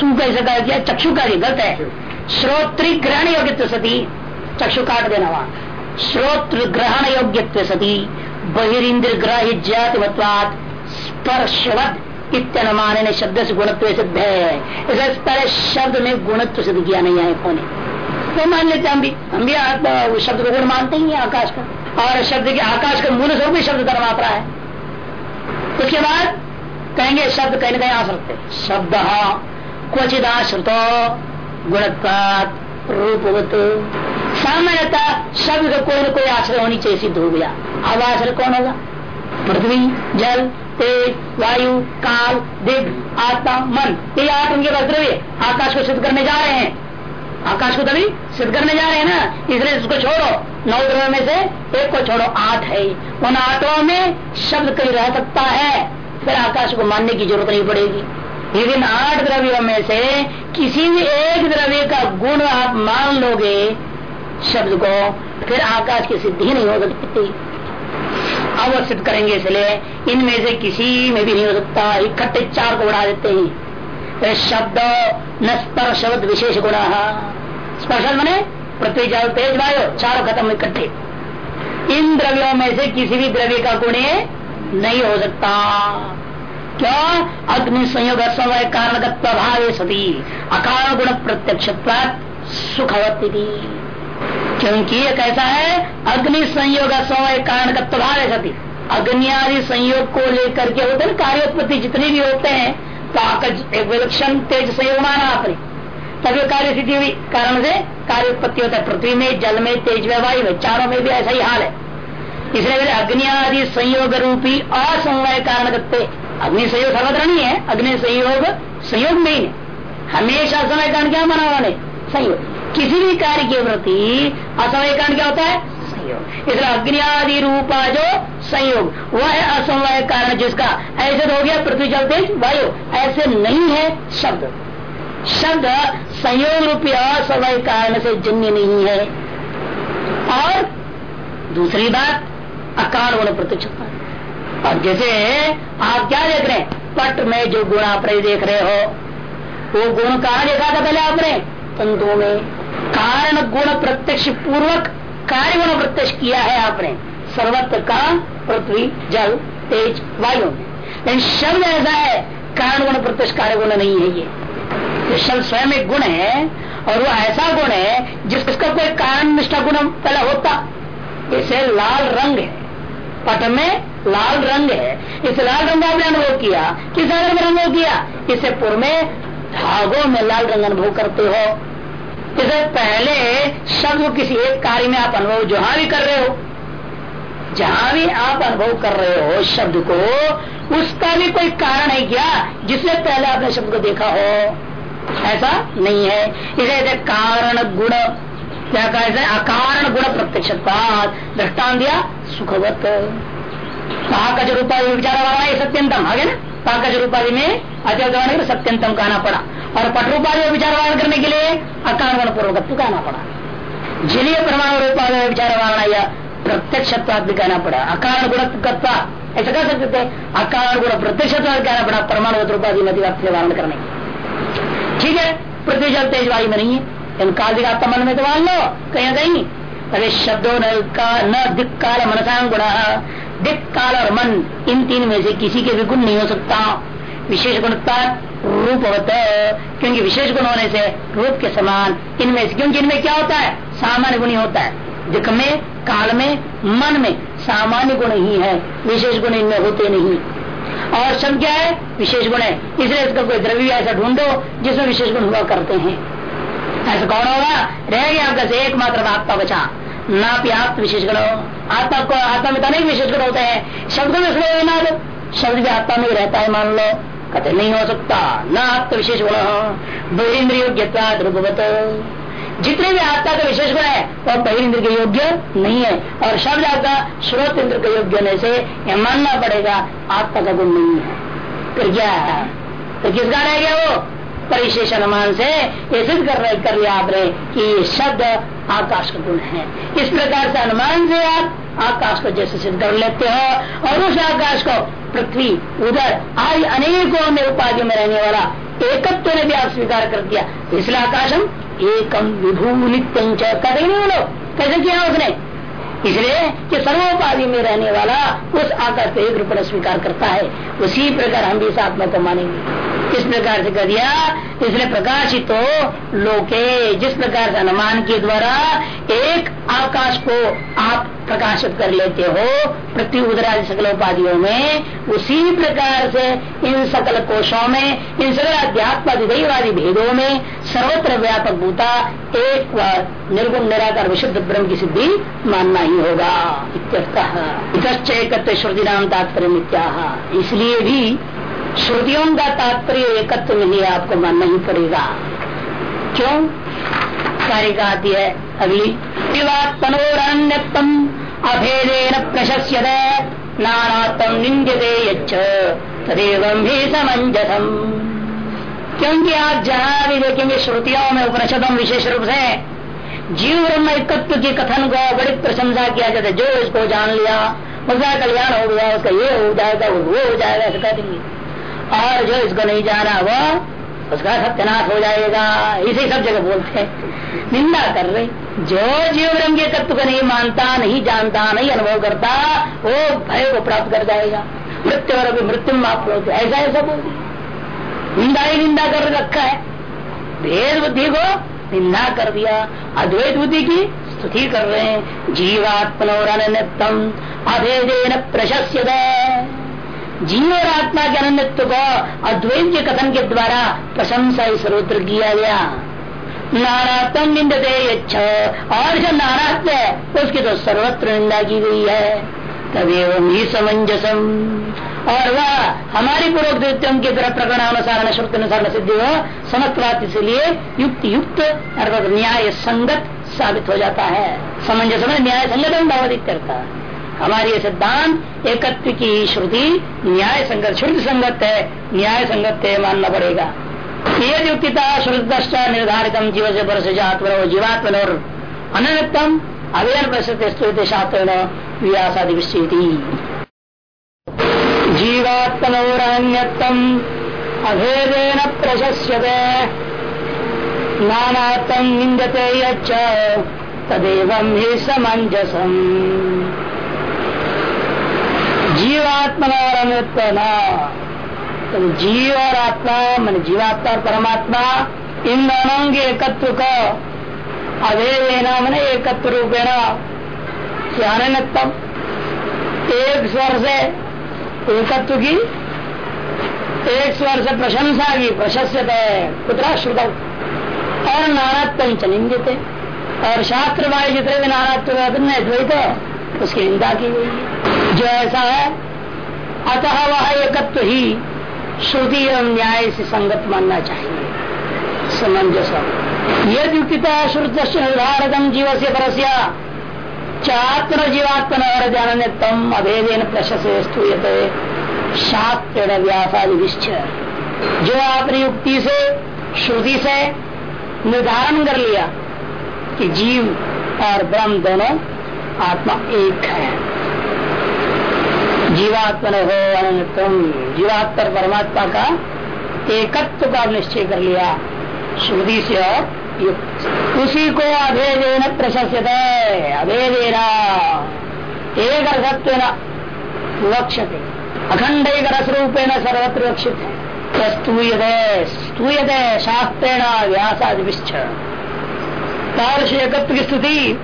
तू कैसे कह दिया? चक्षु का गलत है। श्रोत्री ग्रहण योग्य सती। चक्षु काट देना वहाँ। श्रोत्र ग्रहण योग्य सती। बहिरीन्द्र ग्राही जातिवत्वात स्पर्शवत इत्यनुमान ने शब्द से गुणत्व सिद्ध। है इसे पहले शब्द में गुणत्व सिद्ध किया नहीं है कौन। तो मान लेते हम भी हम भी शब्द को गुण मानते ही आकाश का। और शब्द के आकाश का मूल स्वरूप शब्द धर्मात्रा है। उसके बाद कहेंगे, शब्द कहीं कहीं आ सकते शब्द क्वचिदाश्रुत गुणत्वात रूपवत। सामान्यता शब्द का कोई न कोई आश्रय होनी चाहिए, सिद्ध हो गया। अब आश्रय कौन होगा? पृथ्वी, जल तेज वायु, काल दिग आत्मा, मन। ये आठ उनके द्रव्य आकाश को सिद्ध करने जा रहे हैं। आकाश को तभी सिद्ध करने जा रहे हैं ना, इसलिए इसको छोड़ो। नौ द्रव्य में से एक को छोड़ो, आठ है। उन आठों में शब्द कहीं रह सकता है, फिर आकाश को मानने की ज़रूरत नहीं पड़ेगी। लेकिन आठ द्रव्यों में से किसी भी एक द्रव्य का गुण आप मान लोगे शब्द को फिर आकाश की सिद्धि नहीं हो सकती। अब सिद्ध करेंगे इसलिए, इनमें से किसी में भी नहीं हो सकता। इकट्ठे चार को बढ़ा देते हैं। तो शब्द न स्पर्श विशेष गुण। स्पर्श मने पृथ्वी जल तेज वायु, चारों खत्म इकट्ठे। इन द्रव्यों में से किसी भी द्रव्य का गुण नहीं हो सकता। क्यों? अग्नि संयोग समय कारण भाव सती। अकारण गुण प्रत्यक्ष सुखवती क्योंकि ये कैसा है, अग्नि संयोग समय कारण का प्रभाव है। सती अग्नि आदि संयोग को लेकर के होते हैं कार्योत्पत्ति जितने भी होते हैं तो विलक्षण तेज संयोग माना आपने। तभी कार्य स्थिति हुई। कारण से कार्योत्पत्ति होता है। पृथ्वी में, जल में, तेज में, वायु में, चारों में भी ऐसा ही हाल है। इसलिए अग्नि आदि संयोग रूपी असमय कारण अग्नि संयोग सर्वत्र नहीं है, अग्नि संयोग संयोग में ही हमेशा समय कारण क्या माना उन्होंने? संयोग। किसी भी कार्य के प्रति असमय कारण क्या होता है? संयोग। इसलिए अग्नि आदि रूपा जो संयोग, वह है असमय कारण जिसका ऐसे तो हो गया पृथ्वी चलते वायु। ऐसे नहीं है शब्द। शब्द संयोग रूपी असमय कारण से जन्य नहीं है। और दूसरी बात अकार होने प्रत्यक्ष और जैसे आप क्या देख रहे हैं? पट में जो गुण आप देख रहे हो, वो गुण कहा देखा था पहले आपने? तंतुओं में। कारण, गुण, प्रत्यक्ष, पूर्वक कार्य गुण प्रत्यक्ष किया है आपने। सर्वत्र का, पृथ्वी, जल, तेज, वायु। में लेकिन शब्द ऐसा है, कारण, गुण, प्रत्यक्ष कार्य गुण नहीं है ये। तो शब्द स्वयं एक गुण है, और वो ऐसा गुण है जिसका कोई कारण निष्ठा गुण पहले होता। जैसे लाल रंग है। पट में लाल रंग है। इस लाल रंग आपने अनुभव किया। किस रंग में अनुभव किया? इसे पूर्व में धागों में लाल रंग अनुभव करते हो। जैसे पहले शब्द किसी एक कार्य में आप अनुभव जहाँ भी कर रहे हो, जहाँ भी आप अनुभव कर रहे हो शब्द को, उसका भी कोई कारण है क्या? जिससे पहले आपने शब्द को देखा हो। ऐसा नहीं है। इसे कारण गुण। क्या कहा अकारण गुण प्रत्यक्ष दृष्टान दिया, सुखवत। पाकज रूपा विचार वाला है सत्यंतम, आगे ना? पाकज रूपाधि में अत्यंत सत्यंतम कहना पड़ा। और पटरूपाधि विचार वारण करने के लिए अकारण गुण पूर्वकत्व कहना पड़ा। जिलीय परमाणु रूपाधि विचार वारणा या प्रत्यक्ष कहना पड़ा। अकारण गुणत्व ऐसा कह सकते थे? अकारण गुण प्रत्यक्ष कहना पड़ा परमाणु रूपाधि नदी वारण करने के ठीक है जल तेज वायु में नहीं है। इन काल दिखाता मन में तो मान लो कहीं कहीं। अरे शब्दों न, का न दिक काल मनसांग गुण दिक काल और मन इन तीन में से किसी के भी गुण नहीं हो सकता। विशेष रूप होता है, क्योंकि विशेष गुण होने से रूप के समान इनमें क्योंकि इनमें क्या होता है? सामान्य गुण ही होता है। दिख में, काल में, मन में सामान्य गुण ही है। विशेष गुण इनमें होते नहीं। और शब्द क्या है? विशेष गुण है। इसलिए इसका कोई द्रव्य ऐसा ढूंढो जिसमें विशेष गुण हुआ करते हैं। ऐसा कौन होगा? रह गया आपका से एकमात्र आत्मा बचा। ना आप विशेष गुण आत्मा को, आत्मा में तो अनेक विशेष गुण होते हैं। शब्द में इसलिए ना शब्द भी आत्मा में रहता है, मान लो। कथे नहीं हो सकता। न आत्म विशेष गुण। बहिंद्रियोग्यता ध्रुवत जितने भी आत्मा का विशेष गुण है, वह बहिंद्र के योग्य नहीं है। और शब्द आपका स्रोत इंद्र के योग्य होने से यह मानना पड़ेगा, आत्मा का गुण नहीं है। फिर क्या है? तो किसका रह गया वो? परिशेष अनुमान से ये सिद्ध कर रहे कर लिया आपने कि शब्द आकाश का गुण है। इस प्रकार से अनुमान से आप आकाश को जैसे सिद्ध कर लेते हो और उस आकाश को पृथ्वी उधर आज अनेकों में उपाधि में रहने वाला एकत्व ने भी आप स्वीकार कर दिया। इसलिए आकाशम एकम विभू नित्यं बोलो कैसे किया उसने? इसलिए कि सर्वोपाधि में रहने वाला उस आकाश को एक रूप स्वीकार करता है। उसी प्रकार हम भी इस आत्मा को मानेंगे। किस प्रकार से कर दिया, इसलिए प्रकाशित हो लोके। जिस प्रकार से अनुमान के द्वारा एक आकाश को आप प्रकाशित कर लेते हो पृथ्वी उदरादि सकल उपाधियों में, उसी प्रकार से इन सकल कोशों में, इन सकल अध्यात्मवादी भेदों में, सर्वत्र व्यापक भूता, एक निर्गुण, निराकार, विशुद्ध ब्रह्म की सिद्धि मानना ही होगा, इत्यर्थ। श्रुति नाम तात्पर्य इसलिए भी श्रुतियों का तात्पर्य एकत्व में ही आपको मानना ही पड़ेगा। क्यों? कार्य आती है अगली विवात्मनोरण्यतम अभेदेन प्रशस्य नानात्म निंदते तदेव भी समंजसम क्योंकि आप जहाँ भी देखेंगे श्रुतियों में उपनिषदों विशेष रूप से जीव ब्रह्म एकत्व के कथन को बड़ी प्रशंसा किया जाता है। जो इसको जान लिया, उसका कल्याण हो गया, उसका ये हो जाएगा, वो हो जाएगा, ऐसा कह देंगे और जो इसको नहीं जाना, वो उसका सत्यनाश हो जाएगा। इसे सब जगह बोलते हैं। निंदा कर रहे जो जीव रंग के तत्व को नहीं मानता, नहीं जानता, नहीं अनुभव करता, वो भय को प्राप्त कर जाएगा। मृत्यु और अभी मृत्यु आप ऐसा ऐसा बोल निंदा ही निंदा कर रखा है। भेद बुद्धि को निंदा कर दिया। अद्वैत बुद्धि की स्तुति कर रहे हैं। जीवात्मनोरनतम अभेदेन प्रशस्य जीव और आत्मा के अनंतत्व को अद्वैत के कथन के द्वारा प्रशंसा सर्वत्र किया गया। नारात्म निंदते और जो नारात्म है, उसकी तो सर्वत्र निंदा की गई है। तदेव ही समंजसम और वह हमारी पूर्वोक्तम के तरह प्रकरणानुसार श्रुत अनुसार सिद्ध हो समस्त बात इसलिए युक्त युक्त अर्थात न्याय संगत साबित हो जाता है। समंजस न्याय संगत करता। है हमारी सिद्धांत, एकत्व की श्रुति न्याय संगत, श्रुति संगत है, न्याय संगत है, मानना पड़ेगा। युक्तिता श्रुत निर्धारित जीव से पर जात्म जीवात्म और अनतम अवेयर प्रसिद्ध शास्त्र व्यासादि विस्तृति जीवात्मनौरण्यतम अभेदेन प्रशस्यते। नानात्म निंदते यच्च। तदेव ही समंजसम जीवात्मा और अमृतना तो जीव और आत्मा, मान जीवात्मा और परमात्मा, इन दोनों के एकत्व को अभेद मैंने एकत्व रूपेण अनतम एक स्वर से एकत्व की, एक स्वर से प्रशंसा की प्रशस्त है, कुतरा श्रुत। और नानात्म चलिंदित और शास्त्र वाले जितने भी नानात्व द्वैत उसकी निंदा की गई जो ऐसा है, अतः वह एकत्व ही श्रुति एवं न्याय से संगत मानना चाहिए। समंजस यद श्रुत निर्धारकम जीव से परस्या चात्म जीवात्मन और ध्यान तम अभेदेन प्रशसे स्तूयते शास्त्र व्यासादि जो आपने युक्ति से, श्रुति से निर्धारण कर लिया कि जीव और ब्रह्म दोनों आत्मा एक है। जीवात्मन हो अनंतम जीवात्म परमात्मा का एकत्व का निश्चय कर लिया। श्रुति से और युक्त। उसी को अभेदेन प्रशस्त, अभेदेना। एक अर्थ वक्षते। अखंड एक रस रूपेण सर्वत्र रक्षित है स्तूयते स्तूयते शास्त्रेण व्यासाद एकत्व की स्तुति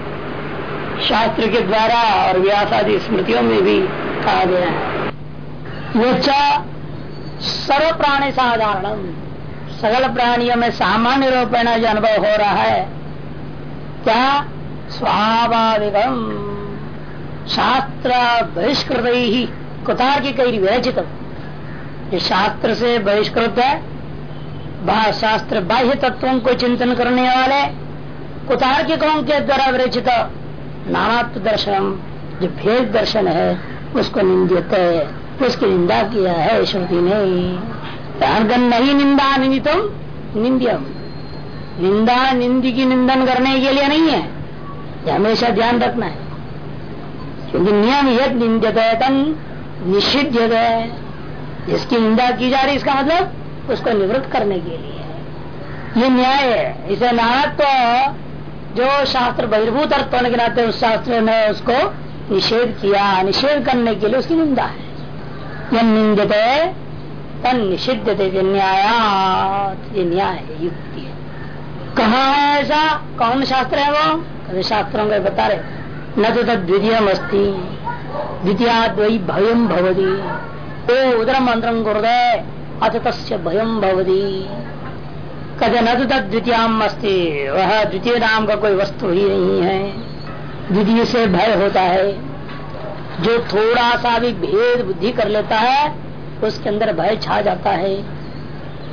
शास्त्र के द्वारा और व्यासादि स्मृतियों में भी कहा गया है। सर्व प्राणी साधारण सकल प्राणियों में सामान्य रूपेण जो अनुभव हो रहा है, क्या स्वाभाविकम शास्त्र बहिष्कृत ही कुतार की कई विरचित ये शास्त्र से बहिष्कृत है शास्त्र बाह्य तत्वों को चिंतन करने वाले कुतार्किकों के द्वारा विरचित नानात्व दर्शन जो भेद दर्शन है उसको निंदित है उसकी निंदा किया है, श्रुति ने नहीं, निंदा निंदितम निंदियम निंदा निंदी की निंदन करने के लिए नहीं है हमेशा ध्यान रखना है। क्योंकि नियम यद निंदित तन निषिद्ध है। जिसकी निंदा की जा रही इसका मतलब उसको निवृत्त करने के लिए ये न्याय है। इसे नानात्व तो जो शास्त्र बहिर्भूत अर्थ होने के नाते उस शास्त्र ने उसको निषेध किया, निषेध करने के लिए उसकी निंदा है। निंदित है, तन निषिद्ध थे न्याय ये न्याय युक्ति है। कहा है ऐसा? कौन शास्त्र है वो? कभी शास्त्रों को बता रहे न तो तद्वितीय अस्ती द्वितीयाद्वयी भयम भवती। ओ उदर मंत्र गुरुदय अथ तस्य भयम भवती। कदे न तो द्वितीयाम अस्ति वह द्वितीय नाम का कोई वस्तु ही नहीं है। द्वितीय से भय होता है। जो थोड़ा सा भी भेद बुद्धि कर लेता है, उसके अंदर भय छा जाता है।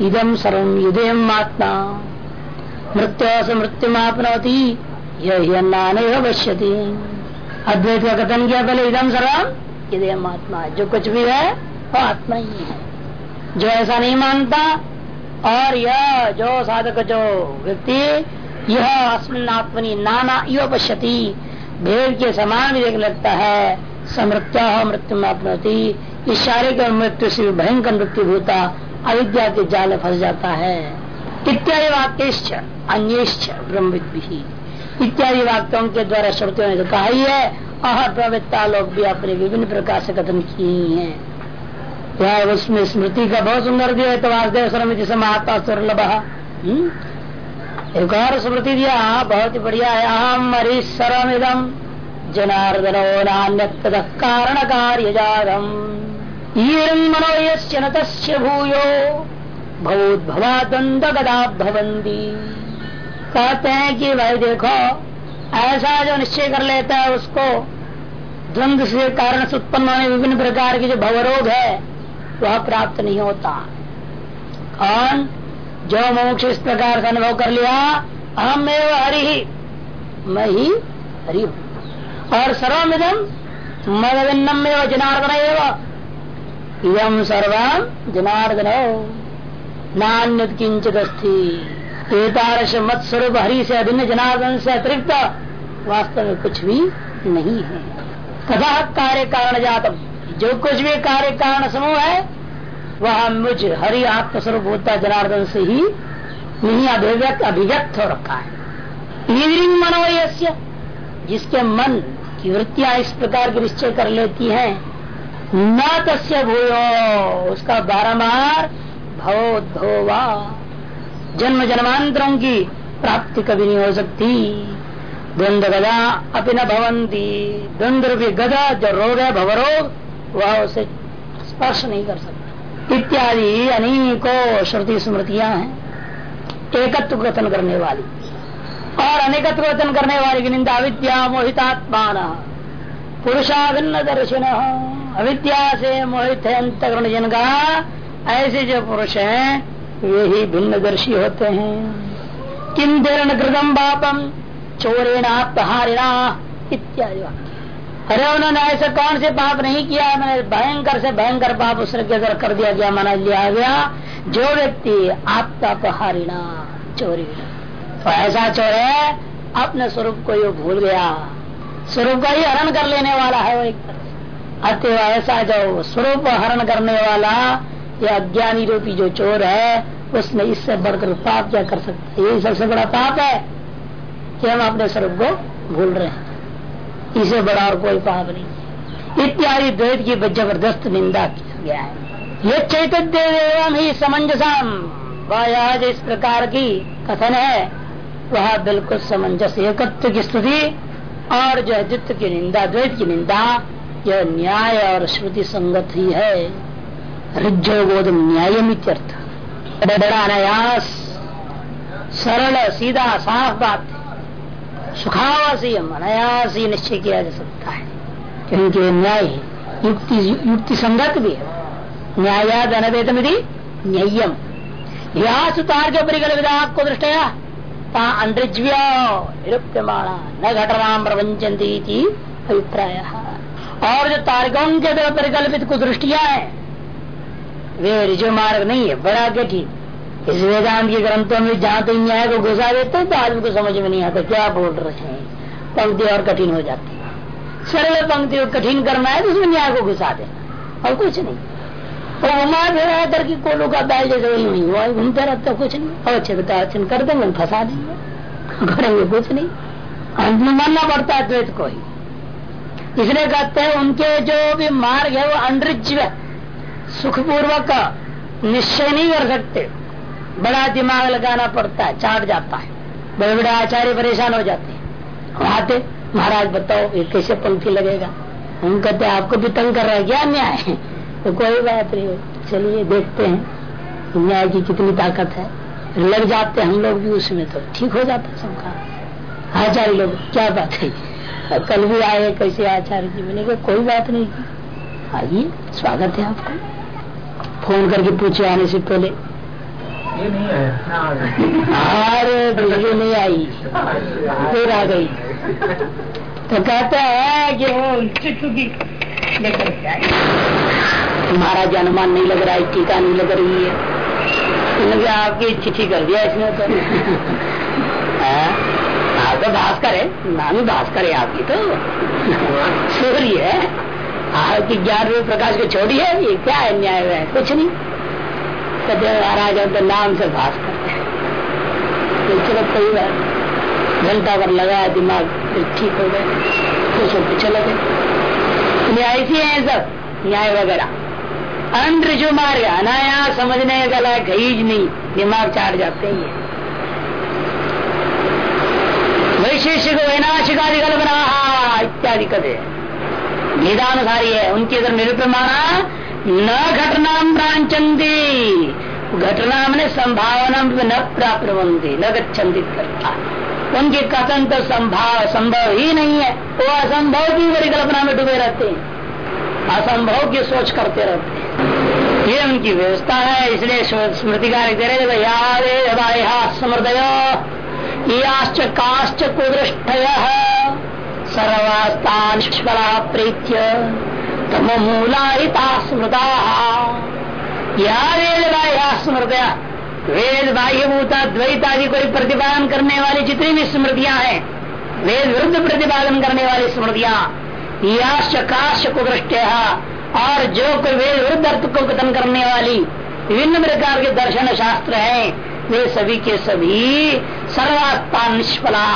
इदम सर्व युदेम आत्मा। मृत्यु से मृत्यु मापनवती यह नान पश्यती अद्वैत का कथन किया पहले इदम सर्वम यदि आत्मा। जो कुछ भी है, वो आत्मा ही है। जो ऐसा नहीं मानता, और यह जो साधक, जो व्यक्ति, यह अस्मिन आत्मनि नाना यो पश्यति। भेद के समान भी देख लगता है, समृत्या मृत्यु मापनती इस शारीरिक मृत्यु से भयंकर मृत्यु होता, अविद्या के जाल फंस जाता है। इत्यादि वाक्य अन्य ब्रह्म इत्यादि वाक्यों के द्वारा श्रुतियों ने तो कहा ही है अह प्रवृत्ता लोग भी अपने विभिन्न प्रकार से कथन किए हैं उसमें स्मृति का बहुत सुंदर दिया है तो वासुदेव सरमिति से महात्मा सुरलभ हम्म? एक और स्मृति दिया बहुत ही बढ़िया है। अहम हरीश्वरम इदम जनार्दनो नान्य कारण कार्य जागम जातम मनोयस्य भूयो भवोद्भवा द्वंद गदा भवंती कहते हैं कि भाई देखो, ऐसा जो निश्चय कर लेता है उसको द्वंद से कारण से उत्पन्न होने विभिन्न प्रकार के जो भवरोग है, वह प्राप्त नहीं होता। कौन? जो मोक्ष इस प्रकार का अनुभव कर लिया हम एवं हरि। ही मैं ही हरि हूँ। और सर्वमिदम मदविन्नम एवं जनार्दन एवं। यम सर्वम जनार्दन नान्य किंचित अस्थि एतारश मत स्वरूप हरि से अभिन्न जनार्दन से अतिरिक्त वास्तव में कुछ भी नहीं है। कथा कार्य कारण जातम। जो कुछ भी कार्य कारण समूह है वह मुझ हरि आत्मस्वरूप होता जनार्दन से ही नहीं अभिव्यक्त अभिव्यक्त हो रखा है। मनोयस्य जिसके मन की वृत्तियाँ इस प्रकार की निश्चय कर लेती हैं, न तस्य भूयो। उसका बारम्बार भवोद्भवा जन्म जन्मांतरों की प्राप्ति कभी नहीं हो सकती। द्वंद गदा अपनी न भवंती द्वंद रूपी गदा जो रोग है, भवरोग, वह उसे स्पर्श नहीं कर सकता। इत्यादि अनेकों श्रुति स्मृतियाँ हैं। एकत्व कथन करने वाली। और अनेकत्व कथन करने वाली की निंदा अविद्या मोहितात्मान। पुरुषाभिन्न दर्शन। अविद्या से मोहित है अंतकरण जिनका ऐसे जो पुरुष हैं, वे ही भिन्न दर्शी होते हैं। किम देर कृतम पापम चोरेण आत्महारिणा इत्यादि। अरे उन्होंने ऐसे कौन से पाप नहीं किया? है मैंने भयंकर से भयंकर पाप उस कर दिया, गया माना लिया, गया। जो व्यक्ति आत्मापहारिणा चोरी तो ऐसा चोर है, अपने स्वरूप को ये भूल गया। स्वरूप का ही हरण कर लेने वाला है वो एक अतः ऐसा जो स्वरूप हरण करने वाला, ये अज्ञानी रूपी जो चोर है, उसने इससे बढ़कर पाप क्या कर सकते यही सबसे बड़ा पाप है कि हम अपने स्वरूप को भूल रहे हैं। इसे बड़ा और कोई पाप नहीं। इत्यादि द्वैत की ज़बरदस्त निंदा किया गया है। ये चैतन्य एवं ही समंजसम। वह इस प्रकार की कथन है। वह बिल्कुल समंजस एकत्व की स्थिति और जो द्वित्व की निंदा, द्वैत की निंदा, यह न्याय और श्रुति संगत ही है। रिज्जोबोध न्याय मित्यर्थ बड़ा अनायास सरल, सीधा, साफ़ बात सुखावासी अनायास निश्चय किया जा सकता है। क्योंकि न्याय, युक्ति युक्ति संगत भी है। न्यायाद अनवेदम न्यायम। यहाँ सुतार के परिकल विधा को दृष्टया निरुप्यमाणा न घटना प्रवंचती अभिप्राय। और जो तारकों के परिकल्पित कुछ दृष्टिया है, वे रिजु मार्ग नहीं है, बड़ा कठिन इस वेदांत के ग्रंथों में जहाँ तो न्याय को घुसा देते तो आदमी को समझ में नहीं आता क्या बोल रहे हैं। पंक्ति और कठिन हो जाती है। सरल पंक्ति को कठिन करना है तो उसमें न्याय को घुसा देना और कुछ नहीं। तो घुमा फिरा करके कोलू का बैल जैसे नहीं हुआ। घूमते रहते कुछ नहीं। और अच्छे कर देंगे फंसा देंगे करेंगे कुछ नहीं। अंत में मानना पड़ता है द्वैत को ही। इसलिए कहते हैं, उनके जो भी मार्ग है, वो अनृज्य सुखपूर्वक निश्चय नहीं कर सकते। बड़ा दिमाग लगाना पड़ता है, चाट जाता है। बड़े बड़े आचार्य परेशान हो जाते हैं। महाराज बताओ, ये कैसे पंक्ति लगेगा? हम कहते आपको भी तंग कर रहा है क्या न्याय तो कोई बात नहीं। चलिए, देखते हैं। न्याय की कितनी ताकत है। लग जाते हम लोग भी उसमें तो ठीक हो जाता है सबका। आचार्य लोग, क्या बात है? कल भी आए कैसे आचार्य जी? मैंने कहा, कोई बात नहीं। आइए, स्वागत है आपका। फ़ोन करके पूछे आने से पहले ये नहीं अरे बिजली नहीं आई। फिर आ गई। तो कहता है कि वो नहीं लग रहा है टीका नहीं लग रही है। आपकी चिट्ठी कर दिया इसने तो। आप तो भास्कर है। नाम भास्कर है आपकी तो। सूर्य है। आपकी ग्यारहवें प्रकाश को छोड़ी है। ये क्या है न्याय है? कुछ नहीं। कहते महाराज हम तो नाम से भाष करते हैं। तो चलो कोई बात। घंटा भर लगाया दिमाग ठीक हो गए खुश होकर चले गए न्याय से है सब, न्याय वगैरह। अंत जो मार्ग अनाया समझने का लायक ही नहीं, दिमाग चाट जाते ही वैशेषिक वैनाशिक आदि कल्पना, इत्यादि कदे वेदानुसारी है, उनके अगर निरूपण माना न घटना प्रांचंदी घटना में संभावना न प्राप्त न गच्छन्ति उनके कथन तो संभाव, संभव ही नहीं है। वो असंभव की परिकल्पना में डूबे रहते हैं। असंभव की सोच करते रहते हैं। ये उनकी व्यवस्था है, इसलिए स्मृतिकार दे रहे या समृदय याश्च काश्च कुदृष्ट सर्वास्ता प्रीत्य तम मूलाहिता स्मृता या वेद बाह्या स्मृतिया वेद बाह्यभूता द्वैतादि को प्रतिपादन करने वाली जितनी भी स्मृतियाँ हैं वेद विरुद्ध प्रतिपादन करने वाली स्मृतियाँ याश को और जो कोई वेद विरुद्ध अर्थ को कथन करने वाली विभिन्न प्रकार के दर्शन शास्त्र हैं, वे सभी के सभी सर्वात्मा निष्फला।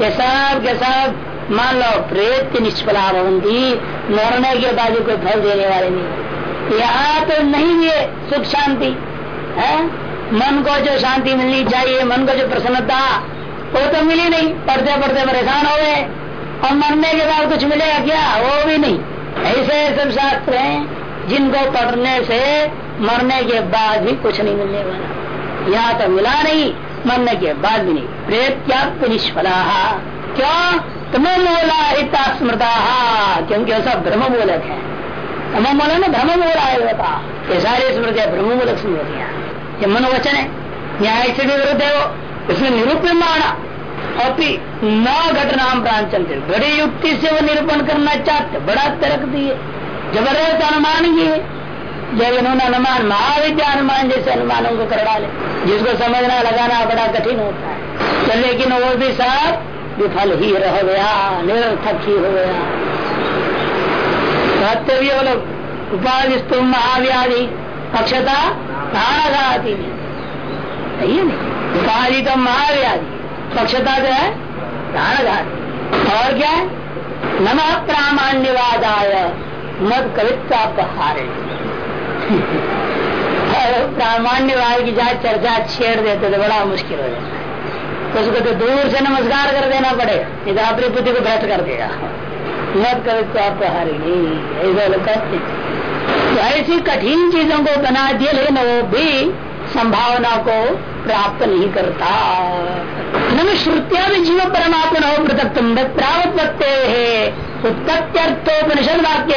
ये सब के सब मान लो, प्रेत निष्फला भवंती मरने के बाद कोई फल देने वाले नहीं। यहाँ तो नहीं है सुख शांति, है? मन को जो शांति मिलनी चाहिए, मन को जो प्रसन्नता, वो तो मिली नहीं। पढ़ते पढ़ते परेशान हो गए। और मरने के बाद कुछ मिलेगा क्या? वो भी नहीं। ऐसे सब शास्त्र हैं, जिनको पढ़ने से मरने के बाद भी कुछ नहीं मिलने वाला। यहाँ तो मिला नहीं, मरने के बाद भी नहीं। प्रेत क्या? निष्फला। क्यों? तमोमूला हिता स्मृता, क्योंकि ऐसा ब्रह्म मूलक है तमोमूल ना ब्रह्म मूला है ये सारी स्मृतियाँ ब्रह्म मूलक स्मृतियाँ ये मनोवचन है, न्याय से भी विरुद्ध है वो, इसमें निरूपण अपनी न घटनाम प्रांचल बड़ी युक्ति से वो निरूपण करना चाहते, बड़ा तरक दिए। ज़बरदस्त अनुमान किए। जब इन्होंने अनुमान, महाविद्या अनुमान जैसे अनुमानों को कर डाले, जिसको समझना, लगाना बड़ा कठिन होता है। तो लेकिन वो भी सब विफल ही रह गया, निरर्थक ही हो गया। सत्य भी बोलो उपाधि तुम महाव्याधि अक्षता प्राणाघाती। नहीं, उपाधि तो महाव्याधि, पक्षता जो है प्राणघाती। और क्या है? नम प्रामाण्यवादाय मत कविता पहाड़े प्रामाण्यवाद की जहाँ चर्चा छेड़ देते तो बड़ा मुश्किल हो जाता। तो उसको तो दूर से नमस्कार कर देना पड़े। तो अपनी बुद्धि को भ्रष्ट कर देगा मत कवित्व अपहारिणी ऐसा लोग कहते तो ऐसी कठिन चीज़ों को बना दिए, लेकिन वो भी संभावना को प्राप्त नहीं करता। नम श्रुतिया भी जीव परमात्मा हो पृथक प्रावत है उत्पत्त्यर्थोपनिषद वाक्य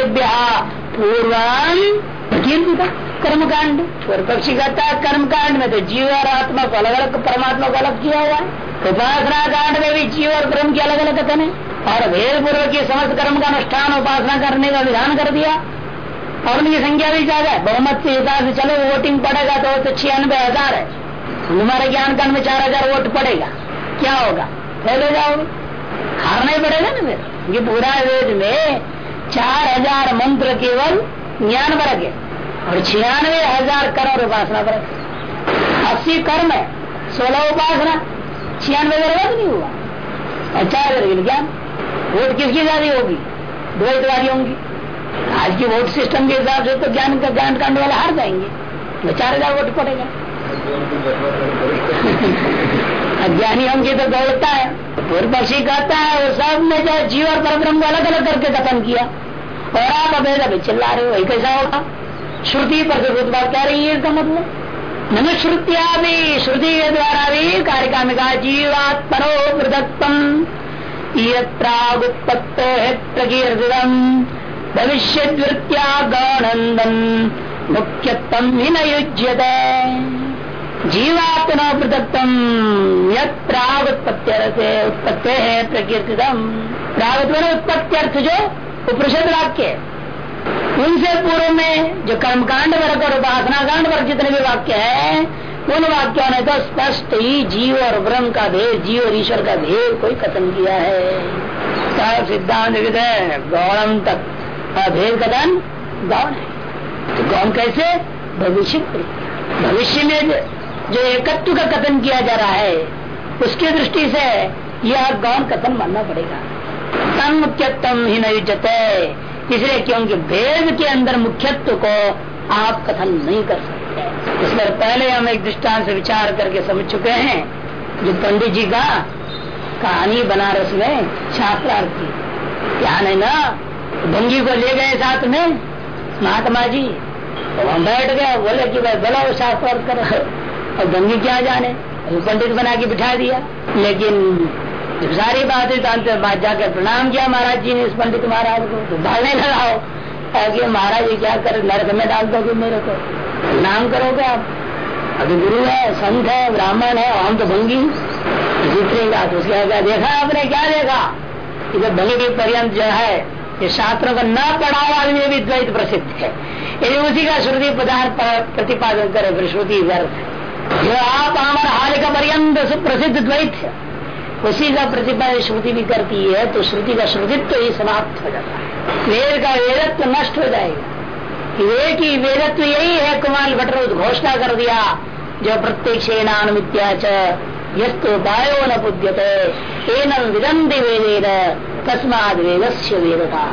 पूर्व कर्म कांड और पक्षी कहता है कर्म कांड में तो जीव और आत्मा को अलग अलग परमात्मा को अलग किया हुआ है उपासना कांड में भी जीव और ब्रह्म की अलग अलग कथन है और वेद पूर्व की समस्त कर्म का अनुष्ठान उपासना करने का विधान कर दिया और उनकी संख्या भी ज़्यादा है बहुमत के हिसाब से चलो वोटिंग पड़ेगा तो, छियानवे हज़ार है तुम्हारे ज्ञान कांड में चार हज़ार वोट पड़ेगा क्या होगा फेल जाओगे हारना ही पड़ेगा ना फिर ये पूरा वेद में चार हज़ार मंत्र केवल ज्ञान वर्ग है और छियानवे हज़ार करोड़ उपासना वर्ग अस्सी कर्म है, सोलह उपासना, छियानवे वर्ग नहीं हुआ। और चार वर्ग ज्ञान। वोट किसकी ज़्यादा होगी? वोट द्वैतवादी होंगी आज की वोट सिस्टम के हिसाब से तो ज्ञान का ज्ञान कांड वाले हार जाएँगे। तो चार हज़ार वोट पड़ेगा। अज्ञानी होंगे तो दौड़ता है। पूर्व पक्षी कहता है वो सबने जो जीव और परब्रह्म को अलग अलग करके कथन किया। और आप अभेद अभी चिल्ला रहे हो वही कैसा होगा? श्रुति पर बात कह रही है, इसका मतलब? न श्रुतिया भी श्रुति के द्वारा भी कार्यकामिका जीवात्मनो पृथकम प्रागुत्पत्तो है प्रकीर्तितम। भविष्य वृत्तिया गौनंदन मुख्यत्म ही न युज्यते। जीवात्मा पृथकम यद प्रागुत्पत्ति उत्पत्ति है प्रकीर्तितम। प्रागुत्व उत्पत्त्यर्थ जो उपनिषद वाक्य। उनसे पूर्व में जो कर्मकांड वर्ग और उपासना कांड वर्ग जितने भी वाक्य है, उन वाक्यों ने तो स्पष्ट ही जीव और ब्रह्म का भेद, जीव और ईश्वर का भेद कोई कथन किया है। सिद्धांत विद गौरम तक। भेद कथन गौण है। तो गौण कैसे? भविष्य भविष्य में जो एकत्व का कथन किया जा रहा है, उसकी दृष्टि से यह गौण कथन मानना पड़ेगा। तम मुख्यत्म ही नहीं जते इसलिए क्योंकि वेद के अंदर मुख्यत्व को आप कथन नहीं कर सकते। इसलिए पहले हम एक दृष्टांत से विचार करके समझ चुके हैं। जो पंडित जी का कहानी बनारस में शास्त्रार्थ की ध्यान है ना? भंगी को ले गए साथ में, महात्मा जी। तो वहाँ बैठ गए बोले कि भाई बोला वो शास्त्रार्थ कर। और भंगी क्या जाने? पंडित बना के बिठा दिया। लेकिन जब सारी बात बाद जाकर प्रणाम किया महाराज जी ने इस पंडित महाराज को। तो भागने लगाओ। कि महाराज जी क्या कर, नरक में डाल दोगे मेरे को। प्रणाम करोगे आप? अभी गुरु है, संत है, ब्राह्मण है, हम तो भंगी जीतेगा तो उसके क्या देखा आपने, क्या देखा? कि जब भंगी पर्यंत जो है, ये शास्त्रों को न पढ़ा हुआ भी द्वैत प्रसिद्ध है। यदि उसी का श्रुति पदार्थ प्रतिपादन करे, फिर श्रुति व्यर्थ जो आप हमारा हाल का पर्यंत सुप्रसिद्ध द्वैत है। उसी का प्रतिपादन श्रुति भी करती है तो श्रुति का श्रुतित्व ही समाप्त हो जाता है। वेद का वेदत्व नष्ट हो जाएगा। वेद की वेदत्व यही है, कुमार भट्ट घोषणा कर दिया, जो प्रत्यक्ष यस्तु न बुद्यते एनम विदंति वेदेन, तस्माद वेदता।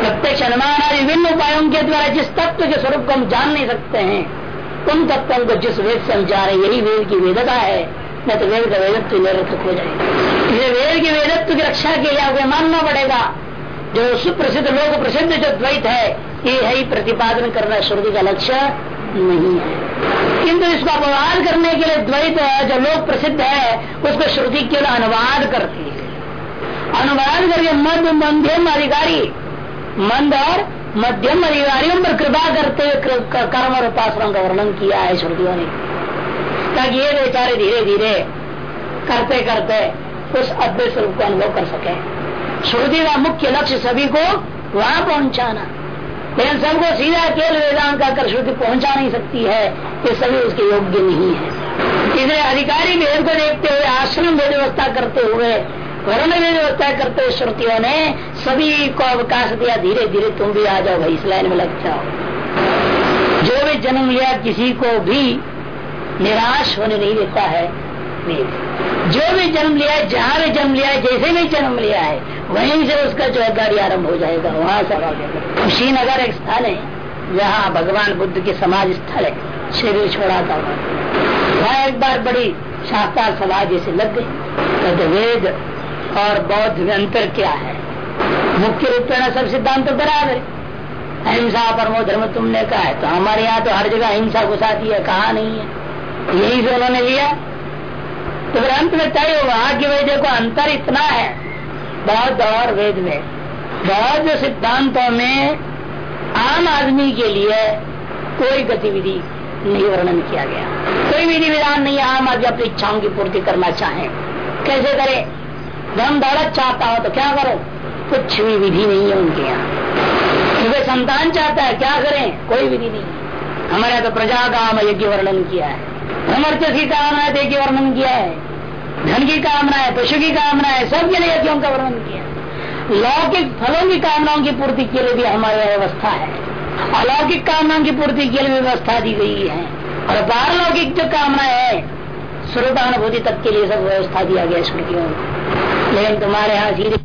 प्रत्यक्ष अनुमान विभिन्न उपायों के द्वारा जिस तत्व के स्वरूप को हम जान नहीं सकते हैं, उन तत्वों को जिस वेद से हम जा रहे यही वेद की वेदता है। न तो वेद का वेदत्व निरर्थक हो जाएगा। इसलिए वेद के वेदत्व की रक्षा के लिए आपको मानना पड़ेगा। जो सुप्रसिद्ध लोग प्रसिद्ध जो द्वैत है, ये है प्रतिपादन करना श्रुति का लक्ष्य नहीं है। किंतु इसको अपवाद करने के लिए द्वैत जो लोग प्रसिद्ध है, उसको श्रुति केवल अनुवाद करती है। अनुवाद करके मध्य मध्यम अधिकारी, मंद और मध्यम अधिकारियों पर कृपा करते हुए कर्म और उपासनाओं का वर्णन किया है श्रुतियों ने। ताकि ये बेचारे धीरे धीरे करते करते उस अद्वैत स्वरूप को अनुभव कर सके। श्रुति का मुख्य लक्ष्य सभी को वहाँ पहुंचाना। लेकिन सबको सीधा केवल वेदांत का कर श्रुति पहुँचा नहीं सकती है, ये सभी उसके योग्य नहीं है। इसलिए अधिकारी भेद को देखते हुए, आश्रम भेद व्यवस्था करते हुए वर्ण भेद व्यवस्था करते हुए श्रुतियों ने सभी को अवकाश दिया धीरे धीरे तुम भी आ जाओ भाई, इस लाइन में लग जाओ। जो भी जन्म लिया, किसी को भी निराश होने नहीं देता है। जो भी जन्म लिया है, जहाँ भी जन्म लिया है, जैसे भी जन्म लिया है, वहीं से उसका जो है गाड़ी आरंभ हो जाएगा, वहाँ से। कुशीनगर एक स्थल है, जहाँ भगवान बुद्ध के समाज स्थल है शरीर छोड़ा था वहाँ एक बार बड़ी शास्त्र सभा जैसे लग गई। वेद और बौद्ध अंतर क्या है? मुख्य रूप में सब सिद्धांत तो बराबर अहिंसा परमो धर्म तुमने कहा है तो हमारे यहाँ तो हर जगह अहिंसा घुसाती है, कहा नहीं है। यही से उन्होंने लिया। तो फिर अंत में तय होगा कि भाई देखो, अंतर इतना है बौद्ध और वेद में। बौद्ध सिद्धांतों में आम आदमी के लिए कोई गतिविधि नहीं वर्णन किया गया। कोई विधि विधान नहीं, आम आदमी अपनी इच्छाओं की पूर्ति करना चाहे। कैसे करे? धन दौलत चाहता हो तो क्या करो? कुछ भी विधि नहीं है उनके यहाँ। क्योंकि संतान चाहता है, क्या करें? कोई विधि नहीं। हमारे यहाँ तो प्रजा काम यज्ञ वर्णन किया है। धर्मर्थ की कामना है यज्ञ वर्णन किया है। धन की कामना है, पशु की कामना है, सब के लिए यज्ञों का वर्णन किया लौकिक फलों की कामनाओं की पूर्ति के लिए भी हमारी व्यवस्था है। अलौकिक कामनाओं की पूर्ति के लिए व्यवस्था दी गई है। और पारलौकिक जो कामना है, स्वरूपानुभूति तक के लिए सब व्यवस्था दिया गया स्मृतियों लेकिन तुम्हारे यहाँ सीधे